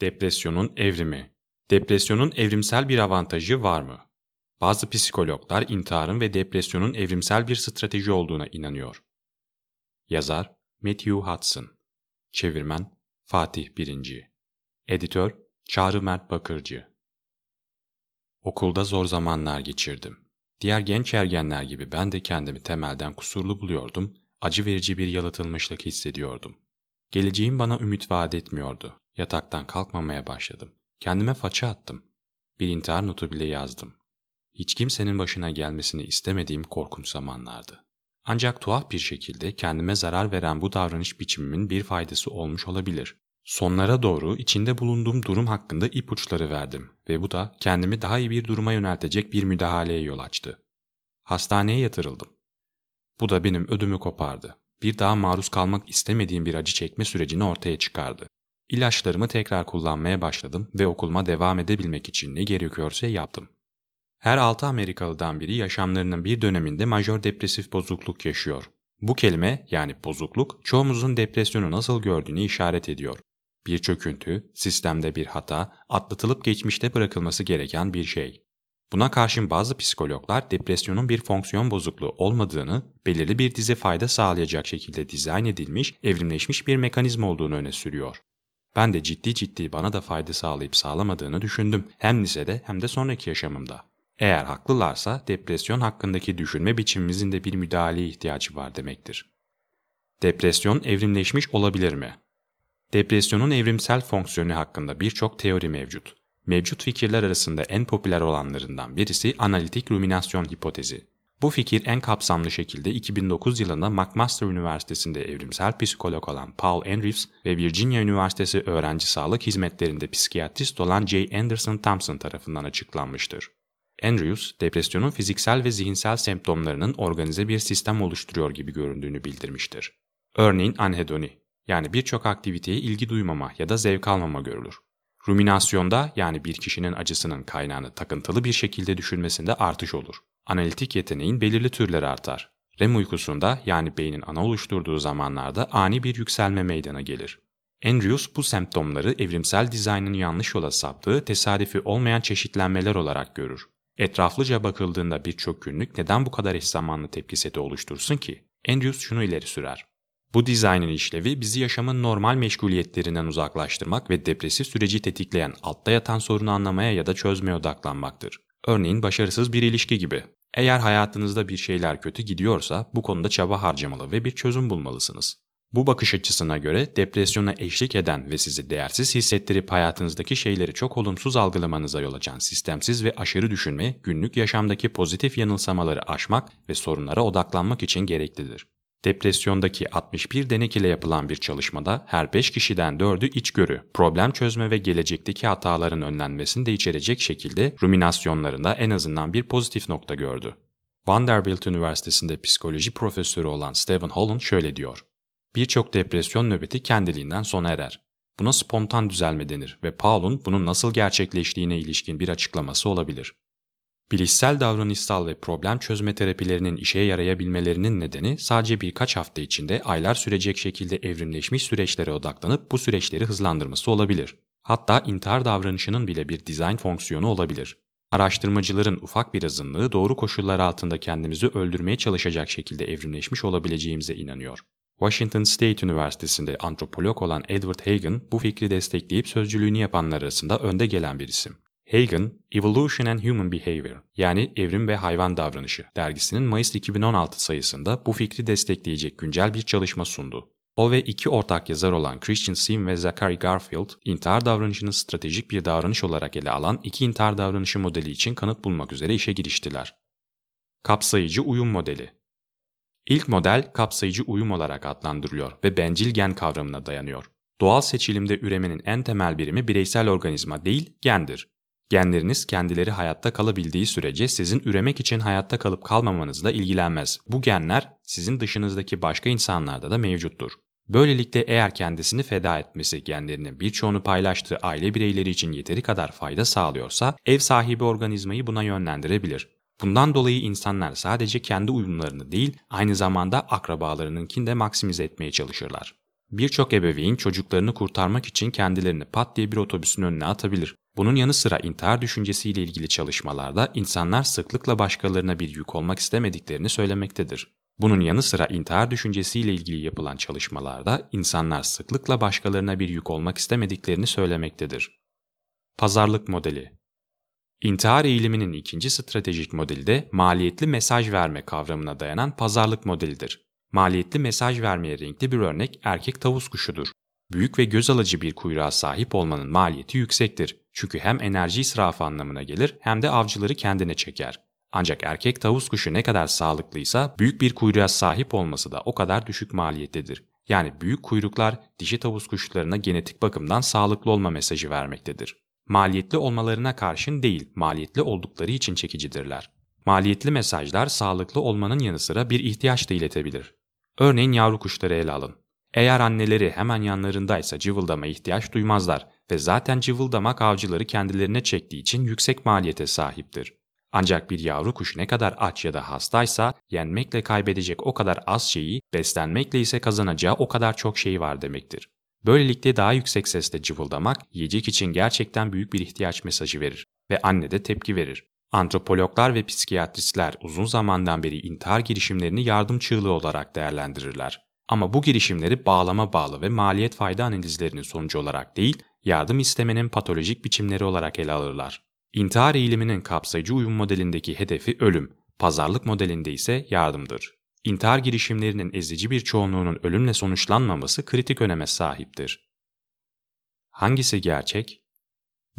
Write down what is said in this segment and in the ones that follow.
Depresyonun evrimi. Depresyonun evrimsel bir avantajı var mı? Bazı psikologlar intiharın ve depresyonun evrimsel bir strateji olduğuna inanıyor. Yazar Matthew Hudson Çevirmen Fatih Birinci Editör Çağrı Mert Bakırcı Okulda zor zamanlar geçirdim. Diğer genç ergenler gibi ben de kendimi temelden kusurlu buluyordum, acı verici bir yalıtılmışlık hissediyordum. Geleceğim bana ümit vaat etmiyordu. Yataktan kalkmamaya başladım. Kendime faça attım. Bir intihar notu bile yazdım. Hiç kimsenin başına gelmesini istemediğim korkunç zamanlardı. Ancak tuhaf bir şekilde kendime zarar veren bu davranış biçimimin bir faydası olmuş olabilir. Sonlara doğru içinde bulunduğum durum hakkında ipuçları verdim ve bu da kendimi daha iyi bir duruma yöneltecek bir müdahaleye yol açtı. Hastaneye yatırıldım. Bu da benim ödümü kopardı. Bir daha maruz kalmak istemediğim bir acı çekme sürecini ortaya çıkardı. İlaçlarımı tekrar kullanmaya başladım ve okuluma devam edebilmek için ne gerekiyorsa yaptım. Her 6 Amerikalıdan biri yaşamlarının bir döneminde majör depresif bozukluk yaşıyor. Bu kelime yani bozukluk çoğumuzun depresyonu nasıl gördüğünü işaret ediyor. Bir çöküntü, sistemde bir hata, atlatılıp geçmişte bırakılması gereken bir şey. Buna karşın bazı psikologlar depresyonun bir fonksiyon bozukluğu olmadığını, belirli bir dizi fayda sağlayacak şekilde dizayn edilmiş, evrimleşmiş bir mekanizma olduğunu öne sürüyor. Ben de ciddi ciddi bana da fayda sağlayıp sağlamadığını düşündüm hem lisede hem de sonraki yaşamımda. Eğer haklılarsa depresyon hakkındaki düşünme biçimimizin de bir müdahaleye ihtiyacı var demektir. Depresyon evrimleşmiş olabilir mi? Depresyonun evrimsel fonksiyonu hakkında birçok teori mevcut. Mevcut fikirler arasında en popüler olanlarından birisi analitik ruminasyon hipotezi. Bu fikir en kapsamlı şekilde 2009 yılında McMaster Üniversitesi'nde evrimsel psikolog olan Paul Andrews ve Virginia Üniversitesi Öğrenci Sağlık Hizmetlerinde psikiyatrist olan J. Anderson Thompson tarafından açıklanmıştır. Andrews, depresyonun fiziksel ve zihinsel semptomlarının organize bir sistem oluşturuyor gibi göründüğünü bildirmiştir. Örneğin anhedoni, yani birçok aktiviteye ilgi duymama ya da zevk almama görülür. Ruminasyonda yani bir kişinin acısının kaynağını takıntılı bir şekilde düşünmesinde artış olur. Analitik yeteneğin belirli türleri artar. REM uykusunda yani beynin ana oluşturduğu zamanlarda ani bir yükselme meydana gelir. Andrews bu semptomları evrimsel dizaynın yanlış yola saptığı tesadüfi olmayan çeşitlenmeler olarak görür. Etraflıca bakıldığında birçok günlük neden bu kadar eş zamanlı tepki seti oluştursun ki? Andrews şunu ileri sürer. Bu dizaynın işlevi bizi yaşamın normal meşguliyetlerinden uzaklaştırmak ve depresif süreci tetikleyen altta yatan sorunu anlamaya ya da çözmeye odaklanmaktır. Örneğin başarısız bir ilişki gibi. Eğer hayatınızda bir şeyler kötü gidiyorsa bu konuda çaba harcamalı ve bir çözüm bulmalısınız. Bu bakış açısına göre depresyona eşlik eden ve sizi değersiz hissettirip hayatınızdaki şeyleri çok olumsuz algılamanıza yol açan sistemsiz ve aşırı düşünme, günlük yaşamdaki pozitif yanılsamaları aşmak ve sorunlara odaklanmak için gereklidir. Depresyondaki 61 denek ile yapılan bir çalışmada her 5 kişiden 4'ü içgörü, problem çözme ve gelecekteki hataların önlenmesini de içerecek şekilde ruminasyonlarında en azından bir pozitif nokta gördü. Vanderbilt Üniversitesi'nde psikoloji profesörü olan Stephen Holland şöyle diyor. Birçok depresyon nöbeti kendiliğinden sona erer. Buna spontan düzelme denir ve Paul'un bunun nasıl gerçekleştiğine ilişkin bir açıklaması olabilir. Bilişsel davranışsal ve problem çözme terapilerinin işe yarayabilmelerinin nedeni sadece birkaç hafta içinde aylar sürecek şekilde evrimleşmiş süreçlere odaklanıp bu süreçleri hızlandırması olabilir. Hatta intihar davranışının bile bir dizayn fonksiyonu olabilir. Araştırmacıların ufak bir azınlığı doğru koşullar altında kendimizi öldürmeye çalışacak şekilde evrimleşmiş olabileceğimize inanıyor. Washington State Üniversitesi'nde antropolog olan Edward Hagen bu fikri destekleyip sözcülüğünü yapanlar arasında önde gelen bir isim. Hagen, Evolution and Human Behavior yani Evrim ve Hayvan Davranışı dergisinin Mayıs 2016 sayısında bu fikri destekleyecek güncel bir çalışma sundu. O ve iki ortak yazar olan Christian Sim ve Zachary Garfield, intihar davranışını stratejik bir davranış olarak ele alan iki intihar davranışı modeli için kanıt bulmak üzere işe giriştiler. Kapsayıcı uyum modeli İlk model kapsayıcı uyum olarak adlandırılıyor ve bencil gen kavramına dayanıyor. Doğal seçilimde üremenin en temel birimi bireysel organizma değil, gendir. Genleriniz kendileri hayatta kalabildiği sürece sizin üremek için hayatta kalıp kalmamanızla ilgilenmez. Bu genler sizin dışınızdaki başka insanlarda da mevcuttur. Böylelikle eğer kendisini feda etmesi genlerinin birçoğunu paylaştığı aile bireyleri için yeteri kadar fayda sağlıyorsa ev sahibi organizmayı buna yönlendirebilir. Bundan dolayı insanlar sadece kendi uyumlarını değil aynı zamanda akrabalarınınkini de maksimize etmeye çalışırlar. Birçok ebeveyn çocuklarını kurtarmak için kendilerini pat diye bir otobüsün önüne atabilir. Bunun yanı sıra intihar düşüncesiyle ilgili çalışmalarda insanlar sıklıkla başkalarına bir yük olmak istemediklerini söylemektedir. Bunun yanı sıra intihar düşüncesiyle ilgili yapılan çalışmalarda insanlar sıklıkla başkalarına bir yük olmak istemediklerini söylemektedir. Pazarlık modeli İntihar eğiliminin ikinci stratejik modeli de maliyetli mesaj verme kavramına dayanan pazarlık modelidir. Maliyetli mesaj vermeye renkli bir örnek erkek tavus kuşudur. Büyük ve göz alıcı bir kuyruğa sahip olmanın maliyeti yüksektir. Çünkü hem enerji israfı anlamına gelir hem de avcıları kendine çeker. Ancak erkek tavus kuşu ne kadar sağlıklıysa büyük bir kuyruğa sahip olması da o kadar düşük maliyettedir. Yani büyük kuyruklar dişi tavus kuşlarına genetik bakımdan sağlıklı olma mesajı vermektedir. Maliyetli olmalarına karşın değil, maliyetli oldukları için çekicidirler. Maliyetli mesajlar sağlıklı olmanın yanı sıra bir ihtiyaç da iletebilir. Örneğin yavru kuşları ele alın. Eğer anneleri hemen yanlarındaysa cıvıldama ihtiyaç duymazlar ve zaten cıvıldamak avcıları kendilerine çektiği için yüksek maliyete sahiptir. Ancak bir yavru kuş ne kadar aç ya da hastaysa yenmekle kaybedecek o kadar az şeyi, beslenmekle ise kazanacağı o kadar çok şey var demektir. Böylelikle daha yüksek sesle cıvıldamak yiyecek için gerçekten büyük bir ihtiyaç mesajı verir ve anne de tepki verir. Antropologlar ve psikiyatristler uzun zamandan beri intihar girişimlerini yardım çığlığı olarak değerlendirirler. Ama bu girişimleri bağlama bağlı ve maliyet fayda analizlerinin sonucu olarak değil, yardım istemenin patolojik biçimleri olarak ele alırlar. İntihar eğiliminin kapsayıcı uyum modelindeki hedefi ölüm, pazarlık modelinde ise yardımdır. İntihar girişimlerinin ezici bir çoğunluğunun ölümle sonuçlanmaması kritik öneme sahiptir. Hangisi gerçek?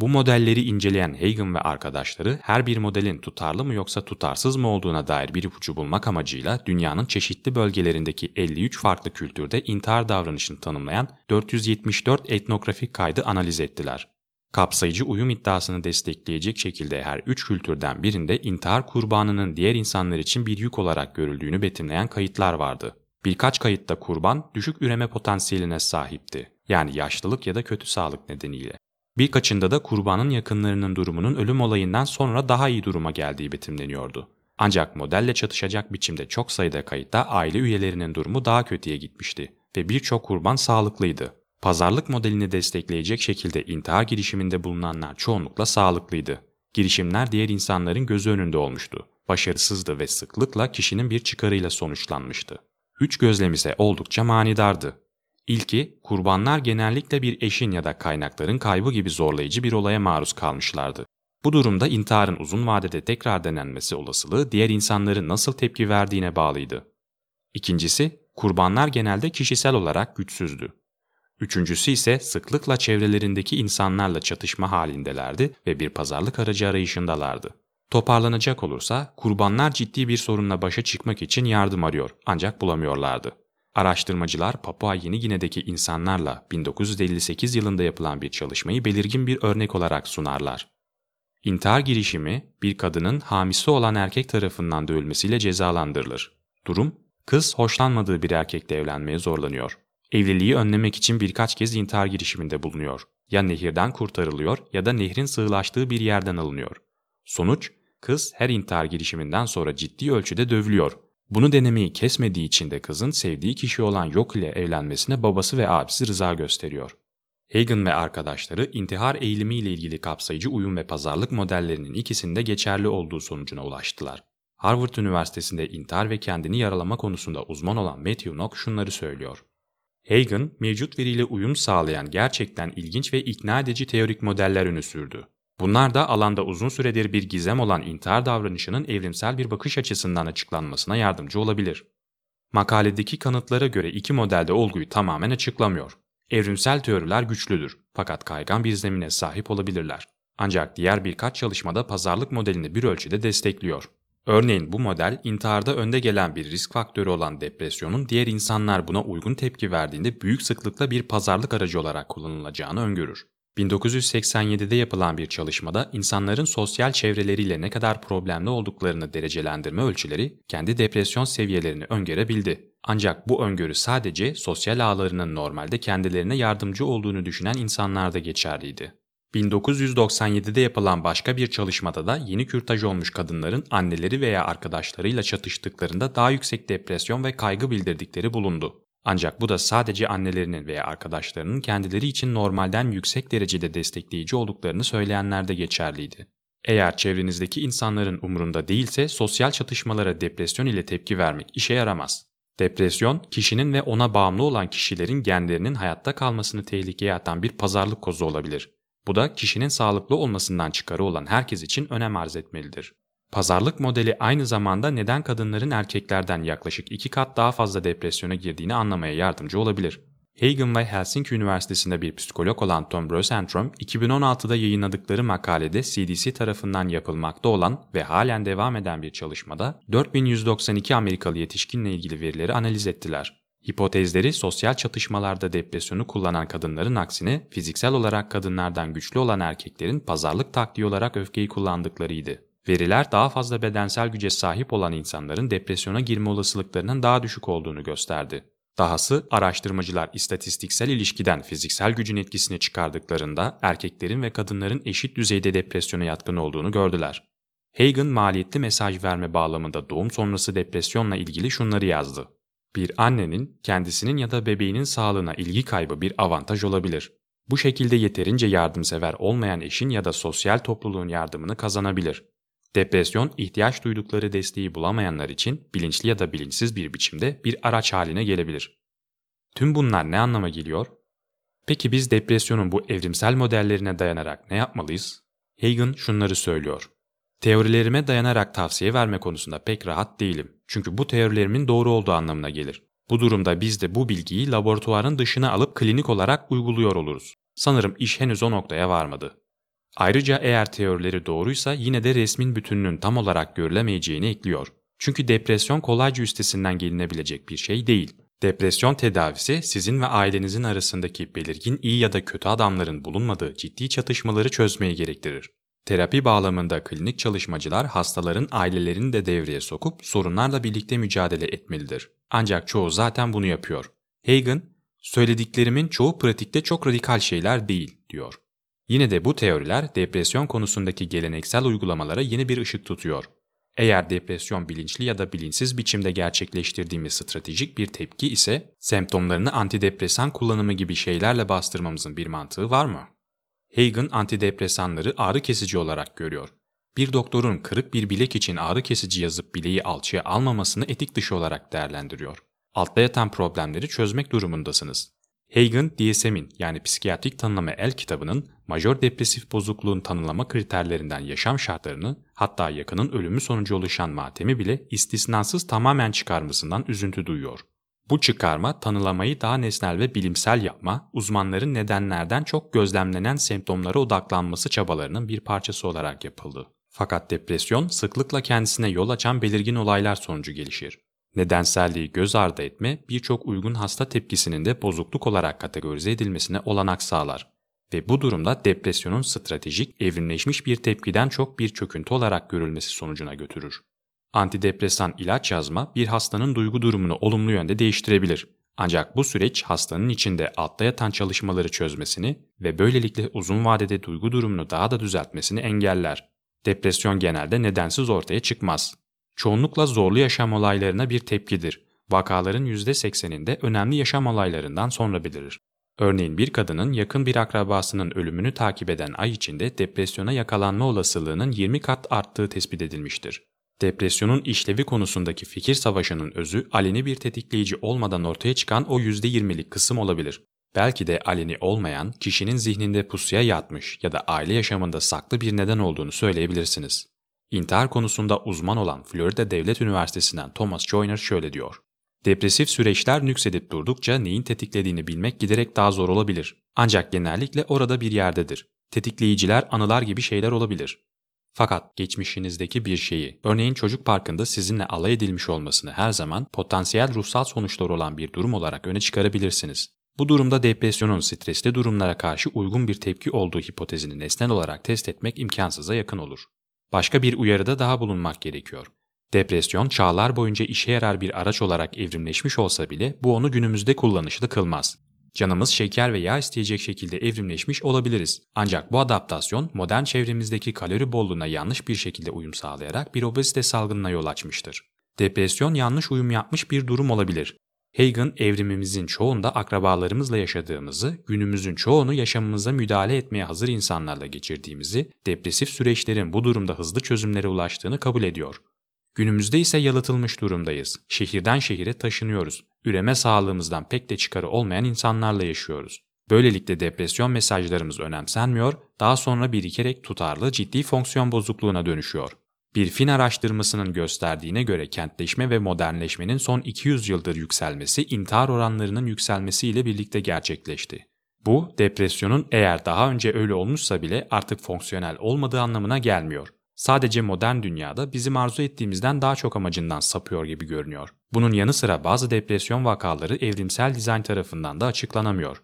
Bu modelleri inceleyen Hagen ve arkadaşları her bir modelin tutarlı mı yoksa tutarsız mı olduğuna dair bir ipucu bulmak amacıyla dünyanın çeşitli bölgelerindeki 53 farklı kültürde intihar davranışını tanımlayan 474 etnografik kaydı analiz ettiler. Kapsayıcı uyum iddiasını destekleyecek şekilde her üç kültürden birinde intihar kurbanının diğer insanlar için bir yük olarak görüldüğünü betimleyen kayıtlar vardı. Birkaç kayıtta kurban düşük üreme potansiyeline sahipti. Yani yaşlılık ya da kötü sağlık nedeniyle. Birkaçında da kurbanın yakınlarının durumunun ölüm olayından sonra daha iyi duruma geldiği betimleniyordu. Ancak modelle çatışacak biçimde çok sayıda kayıtta aile üyelerinin durumu daha kötüye gitmişti ve birçok kurban sağlıklıydı. Pazarlık modelini destekleyecek şekilde intihar girişiminde bulunanlar çoğunlukla sağlıklıydı. Girişimler diğer insanların gözü önünde olmuştu. Başarısızdı ve sıklıkla kişinin bir çıkarıyla sonuçlanmıştı. Üç gözlem ise oldukça manidardı. İlki, kurbanlar genellikle bir eşin ya da kaynakların kaybı gibi zorlayıcı bir olaya maruz kalmışlardı. Bu durumda intiharın uzun vadede tekrar denenmesi olasılığı diğer insanların nasıl tepki verdiğine bağlıydı. İkincisi, kurbanlar genelde kişisel olarak güçsüzdü. Üçüncüsü ise sıklıkla çevrelerindeki insanlarla çatışma halindelerdi ve bir pazarlık aracı arayışındalardı. Toparlanacak olursa kurbanlar ciddi bir sorunla başa çıkmak için yardım arıyor ancak bulamıyorlardı. Araştırmacılar Papua Yeni Gine'deki insanlarla 1958 yılında yapılan bir çalışmayı belirgin bir örnek olarak sunarlar. İntihar girişimi bir kadının hamisi olan erkek tarafından dövülmesiyle cezalandırılır. Durum, kız hoşlanmadığı bir erkekle evlenmeye zorlanıyor. Evliliği önlemek için birkaç kez intihar girişiminde bulunuyor. Ya nehirden kurtarılıyor ya da nehrin sığlaştığı bir yerden alınıyor. Sonuç, kız her intihar girişiminden sonra ciddi ölçüde dövülüyor. Bunu denemeyi kesmediği için de kızın sevdiği kişi olan Yok ile evlenmesine babası ve abisi rıza gösteriyor. Hagen ve arkadaşları intihar eğilimi ile ilgili kapsayıcı uyum ve pazarlık modellerinin ikisinde geçerli olduğu sonucuna ulaştılar. Harvard Üniversitesi'nde intihar ve kendini yaralama konusunda uzman olan Matthew Nock şunları söylüyor. Hagen, mevcut veriyle uyum sağlayan gerçekten ilginç ve ikna edici teorik modeller öne sürdü. Bunlar da alanda uzun süredir bir gizem olan intihar davranışının evrimsel bir bakış açısından açıklanmasına yardımcı olabilir. Makaledeki kanıtlara göre iki modelde olguyu tamamen açıklamıyor. Evrimsel teoriler güçlüdür fakat kaygan bir zemine sahip olabilirler. Ancak diğer birkaç çalışmada pazarlık modelini bir ölçüde destekliyor. Örneğin bu model intiharda önde gelen bir risk faktörü olan depresyonun diğer insanlar buna uygun tepki verdiğinde büyük sıklıkla bir pazarlık aracı olarak kullanılacağını öngörür. 1987'de yapılan bir çalışmada insanların sosyal çevreleriyle ne kadar problemli olduklarını derecelendirme ölçüleri kendi depresyon seviyelerini öngörebildi. Ancak bu öngörü sadece sosyal ağlarının normalde kendilerine yardımcı olduğunu düşünen insanlarda geçerliydi. 1997'de yapılan başka bir çalışmada da yeni kürtaj olmuş kadınların anneleri veya arkadaşlarıyla çatıştıklarında daha yüksek depresyon ve kaygı bildirdikleri bulundu. Ancak bu da sadece annelerinin veya arkadaşlarının kendileri için normalden yüksek derecede destekleyici olduklarını söyleyenlerde geçerliydi. Eğer çevrenizdeki insanların umurunda değilse sosyal çatışmalara depresyon ile tepki vermek işe yaramaz. Depresyon, kişinin ve ona bağımlı olan kişilerin genlerinin hayatta kalmasını tehlikeye atan bir pazarlık kozu olabilir. Bu da kişinin sağlıklı olmasından çıkarı olan herkes için önem arz etmelidir. Pazarlık modeli aynı zamanda neden kadınların erkeklerden yaklaşık iki kat daha fazla depresyona girdiğini anlamaya yardımcı olabilir. Hagen ve Helsinki Üniversitesi'nde bir psikolog olan Tom Brosentrum, 2016'da yayınladıkları makalede CDC tarafından yapılmakta olan ve halen devam eden bir çalışmada 4192 Amerikalı yetişkinle ilgili verileri analiz ettiler. Hipotezleri sosyal çatışmalarda depresyonu kullanan kadınların aksine fiziksel olarak kadınlardan güçlü olan erkeklerin pazarlık taktiği olarak öfkeyi kullandıklarıydı. Veriler daha fazla bedensel güce sahip olan insanların depresyona girme olasılıklarının daha düşük olduğunu gösterdi. Dahası araştırmacılar istatistiksel ilişkiden fiziksel gücün etkisini çıkardıklarında erkeklerin ve kadınların eşit düzeyde depresyona yatkın olduğunu gördüler. Hagen maliyetli mesaj verme bağlamında doğum sonrası depresyonla ilgili şunları yazdı. Bir annenin kendisinin ya da bebeğinin sağlığına ilgi kaybı bir avantaj olabilir. Bu şekilde yeterince yardımsever olmayan eşin ya da sosyal topluluğun yardımını kazanabilir. Depresyon, ihtiyaç duydukları desteği bulamayanlar için bilinçli ya da bilinçsiz bir biçimde bir araç haline gelebilir. Tüm bunlar ne anlama geliyor? Peki biz depresyonun bu evrimsel modellerine dayanarak ne yapmalıyız? Hagen şunları söylüyor. Teorilerime dayanarak tavsiye verme konusunda pek rahat değilim. Çünkü bu teorilerimin doğru olduğu anlamına gelir. Bu durumda biz de bu bilgiyi laboratuvarın dışına alıp klinik olarak uyguluyor oluruz. Sanırım iş henüz o noktaya varmadı. Ayrıca eğer teorileri doğruysa yine de resmin bütününün tam olarak görülemeyeceğini ekliyor. Çünkü depresyon kolayca üstesinden gelinebilecek bir şey değil. Depresyon tedavisi sizin ve ailenizin arasındaki belirgin iyi ya da kötü adamların bulunmadığı ciddi çatışmaları çözmeyi gerektirir. Terapi bağlamında klinik çalışmacılar hastaların ailelerini de devreye sokup sorunlarla birlikte mücadele etmelidir. Ancak çoğu zaten bunu yapıyor. Hagen, söylediklerimin çoğu pratikte çok radikal şeyler değil, diyor. Yine de bu teoriler depresyon konusundaki geleneksel uygulamalara yeni bir ışık tutuyor. Eğer depresyon bilinçli ya da bilinçsiz biçimde gerçekleştirdiğimiz stratejik bir tepki ise semptomlarını antidepresan kullanımı gibi şeylerle bastırmamızın bir mantığı var mı? Hagen antidepresanları ağrı kesici olarak görüyor. Bir doktorun kırık bir bilek için ağrı kesici yazıp bileği alçıya almamasını etik dışı olarak değerlendiriyor. Altta yatan problemleri çözmek durumundasınız. Hagen, DSM'in yani psikiyatrik tanımlama el kitabının majör depresif bozukluğun tanımlama kriterlerinden yaşam şartlarını hatta yakının ölümü sonucu oluşan matemi bile istisnasız tamamen çıkarmasından üzüntü duyuyor. Bu çıkarma tanılamayı daha nesnel ve bilimsel yapma, uzmanların nedenlerden çok gözlemlenen semptomlara odaklanması çabalarının bir parçası olarak yapıldı. Fakat depresyon sıklıkla kendisine yol açan belirgin olaylar sonucu gelişir. Nedenselliği göz ardı etme birçok uygun hasta tepkisinin de bozukluk olarak kategorize edilmesine olanak sağlar ve bu durumda depresyonun stratejik, evrimleşmiş bir tepkiden çok bir çöküntü olarak görülmesi sonucuna götürür. Antidepresan ilaç yazma bir hastanın duygu durumunu olumlu yönde değiştirebilir. Ancak bu süreç hastanın içinde altta yatan çalışmaları çözmesini ve böylelikle uzun vadede duygu durumunu daha da düzeltmesini engeller. Depresyon genelde nedensiz ortaya çıkmaz. Çoğunlukla zorlu yaşam olaylarına bir tepkidir. Vakaların %80'inde önemli yaşam olaylarından sonra belirir. Örneğin bir kadının yakın bir akrabasının ölümünü takip eden ay içinde depresyona yakalanma olasılığının 20 kat arttığı tespit edilmiştir. Depresyonun işlevi konusundaki fikir savaşının özü aleni bir tetikleyici olmadan ortaya çıkan o %20'lik kısım olabilir. Belki de aleni olmayan, kişinin zihninde pusuya yatmış ya da aile yaşamında saklı bir neden olduğunu söyleyebilirsiniz. İntihar konusunda uzman olan Florida Devlet Üniversitesi'nden Thomas Joyner şöyle diyor. Depresif süreçler nüksedip durdukça neyin tetiklediğini bilmek giderek daha zor olabilir. Ancak genellikle orada bir yerdedir. Tetikleyiciler anılar gibi şeyler olabilir. Fakat geçmişinizdeki bir şeyi, örneğin çocuk parkında sizinle alay edilmiş olmasını her zaman potansiyel ruhsal sonuçlar olan bir durum olarak öne çıkarabilirsiniz. Bu durumda depresyonun stresli durumlara karşı uygun bir tepki olduğu hipotezini nesnel olarak test etmek imkansıza yakın olur. Başka bir uyarıda daha bulunmak gerekiyor. Depresyon çağlar boyunca işe yarar bir araç olarak evrimleşmiş olsa bile bu onu günümüzde kullanışlı kılmaz. Canımız şeker ve yağ isteyecek şekilde evrimleşmiş olabiliriz. Ancak bu adaptasyon modern çevremizdeki kalori bolluğuna yanlış bir şekilde uyum sağlayarak bir obezite salgınına yol açmıştır. Depresyon yanlış uyum yapmış bir durum olabilir. Hagen evrimimizin çoğunda akrabalarımızla yaşadığımızı, günümüzün çoğunu yaşamımıza müdahale etmeye hazır insanlarla geçirdiğimizi, depresif süreçlerin bu durumda hızlı çözümlere ulaştığını kabul ediyor. Günümüzde ise yalıtılmış durumdayız. Şehirden şehire taşınıyoruz. Üreme sağlığımızdan pek de çıkarı olmayan insanlarla yaşıyoruz. Böylelikle depresyon mesajlarımız önemsenmiyor, daha sonra birikerek tutarlı ciddi fonksiyon bozukluğuna dönüşüyor. Bir Fin araştırmasının gösterdiğine göre kentleşme ve modernleşmenin son 200 yıldır yükselmesi intihar oranlarının yükselmesiyle birlikte gerçekleşti. Bu, depresyonun eğer daha önce öyle olmuşsa bile artık fonksiyonel olmadığı anlamına gelmiyor. Sadece modern dünyada bizim arzu ettiğimizden daha çok amacından sapıyor gibi görünüyor. Bunun yanı sıra bazı depresyon vakaları evrimsel dizayn tarafından da açıklanamıyor.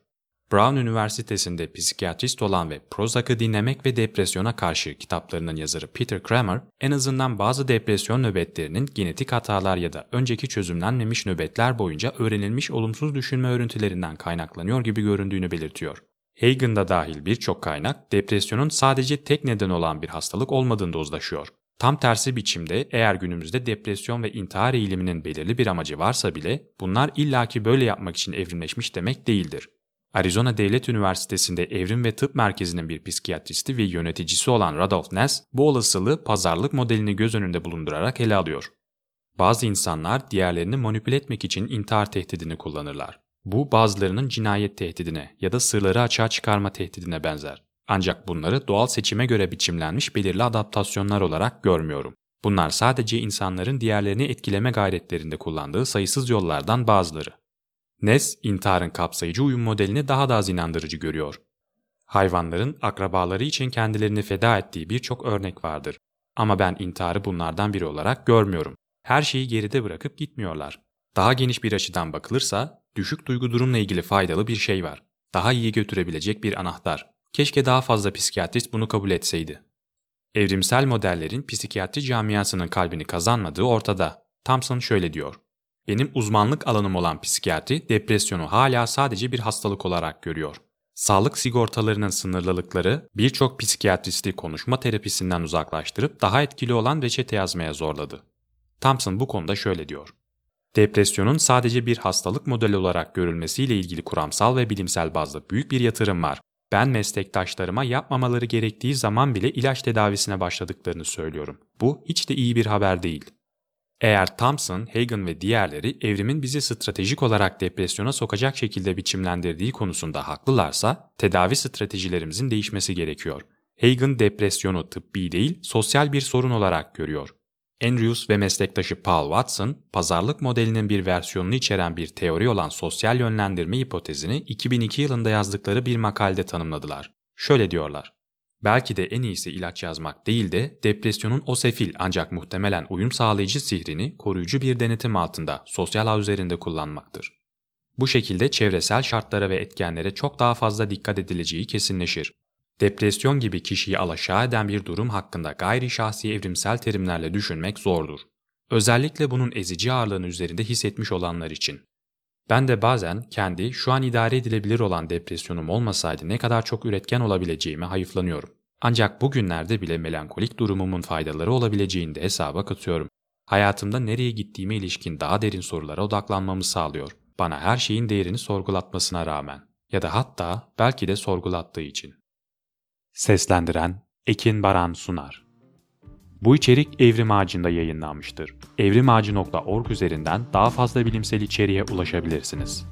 Brown Üniversitesi'nde psikiyatrist olan ve Prozac'ı dinlemek ve depresyona karşı kitaplarının yazarı Peter Kramer, en azından bazı depresyon nöbetlerinin genetik hatalar ya da önceki çözümlenmemiş nöbetler boyunca öğrenilmiş olumsuz düşünme örüntülerinden kaynaklanıyor gibi göründüğünü belirtiyor. Hagen'da dahil birçok kaynak depresyonun sadece tek neden olan bir hastalık olmadığında uzlaşıyor. Tam tersi biçimde eğer günümüzde depresyon ve intihar eğiliminin belirli bir amacı varsa bile bunlar illaki böyle yapmak için evrimleşmiş demek değildir. Arizona Devlet Üniversitesi'nde Evrim ve Tıp Merkezi'nin bir psikiyatristi ve yöneticisi olan Radolf Ness, bu olasılığı pazarlık modelini göz önünde bulundurarak ele alıyor. Bazı insanlar diğerlerini manipüle etmek için intihar tehdidini kullanırlar. Bu bazılarının cinayet tehdidine ya da sırları açığa çıkarma tehdidine benzer. Ancak bunları doğal seçime göre biçimlenmiş belirli adaptasyonlar olarak görmüyorum. Bunlar sadece insanların diğerlerini etkileme gayretlerinde kullandığı sayısız yollardan bazıları. Ness, intiharın kapsayıcı uyum modelini daha da az inandırıcı görüyor. Hayvanların akrabaları için kendilerini feda ettiği birçok örnek vardır. Ama ben intiharı bunlardan biri olarak görmüyorum. Her şeyi geride bırakıp gitmiyorlar. Daha geniş bir açıdan bakılırsa, düşük duygu durumla ilgili faydalı bir şey var. Daha iyi götürebilecek bir anahtar. Keşke daha fazla psikiyatrist bunu kabul etseydi. Evrimsel modellerin psikiyatri camiasının kalbini kazanmadığı ortada. Thompson şöyle diyor. Benim uzmanlık alanım olan psikiyatri depresyonu hala sadece bir hastalık olarak görüyor. Sağlık sigortalarının sınırlılıkları birçok psikiyatristi konuşma terapisinden uzaklaştırıp daha etkili olan reçete yazmaya zorladı. Thompson bu konuda şöyle diyor. Depresyonun sadece bir hastalık modeli olarak görülmesiyle ilgili kuramsal ve bilimsel bazda büyük bir yatırım var. Ben meslektaşlarıma yapmamaları gerektiği zaman bile ilaç tedavisine başladıklarını söylüyorum. Bu hiç de iyi bir haber değil. Eğer Thompson, Hagen ve diğerleri evrimin bizi stratejik olarak depresyona sokacak şekilde biçimlendirdiği konusunda haklılarsa tedavi stratejilerimizin değişmesi gerekiyor. Hagen depresyonu tıbbi değil, sosyal bir sorun olarak görüyor. Andrews ve meslektaşı Paul Watson, pazarlık modelinin bir versiyonunu içeren bir teori olan sosyal yönlendirme hipotezini 2002 yılında yazdıkları bir makalede tanımladılar. Şöyle diyorlar. Belki de en iyisi ilaç yazmak değil de depresyonun o sefil ancak muhtemelen uyum sağlayıcı sihrini koruyucu bir denetim altında sosyal ağ üzerinde kullanmaktır. Bu şekilde çevresel şartlara ve etkenlere çok daha fazla dikkat edileceği kesinleşir. Depresyon gibi kişiyi alaşağı eden bir durum hakkında gayri şahsi evrimsel terimlerle düşünmek zordur. Özellikle bunun ezici ağırlığını üzerinde hissetmiş olanlar için. Ben de bazen kendi şu an idare edilebilir olan depresyonum olmasaydı ne kadar çok üretken olabileceğime hayıflanıyorum. Ancak bugünlerde bile melankolik durumumun faydaları olabileceğini de hesaba katıyorum. Hayatımda nereye gittiğime ilişkin daha derin sorulara odaklanmamı sağlıyor. Bana her şeyin değerini sorgulatmasına rağmen ya da hatta belki de sorgulattığı için. Seslendiren Ekin Baran Sunar Bu içerik Evrim Ağacı'nda yayınlanmıştır. evrimağacı.org üzerinden daha fazla bilimsel içeriğe ulaşabilirsiniz.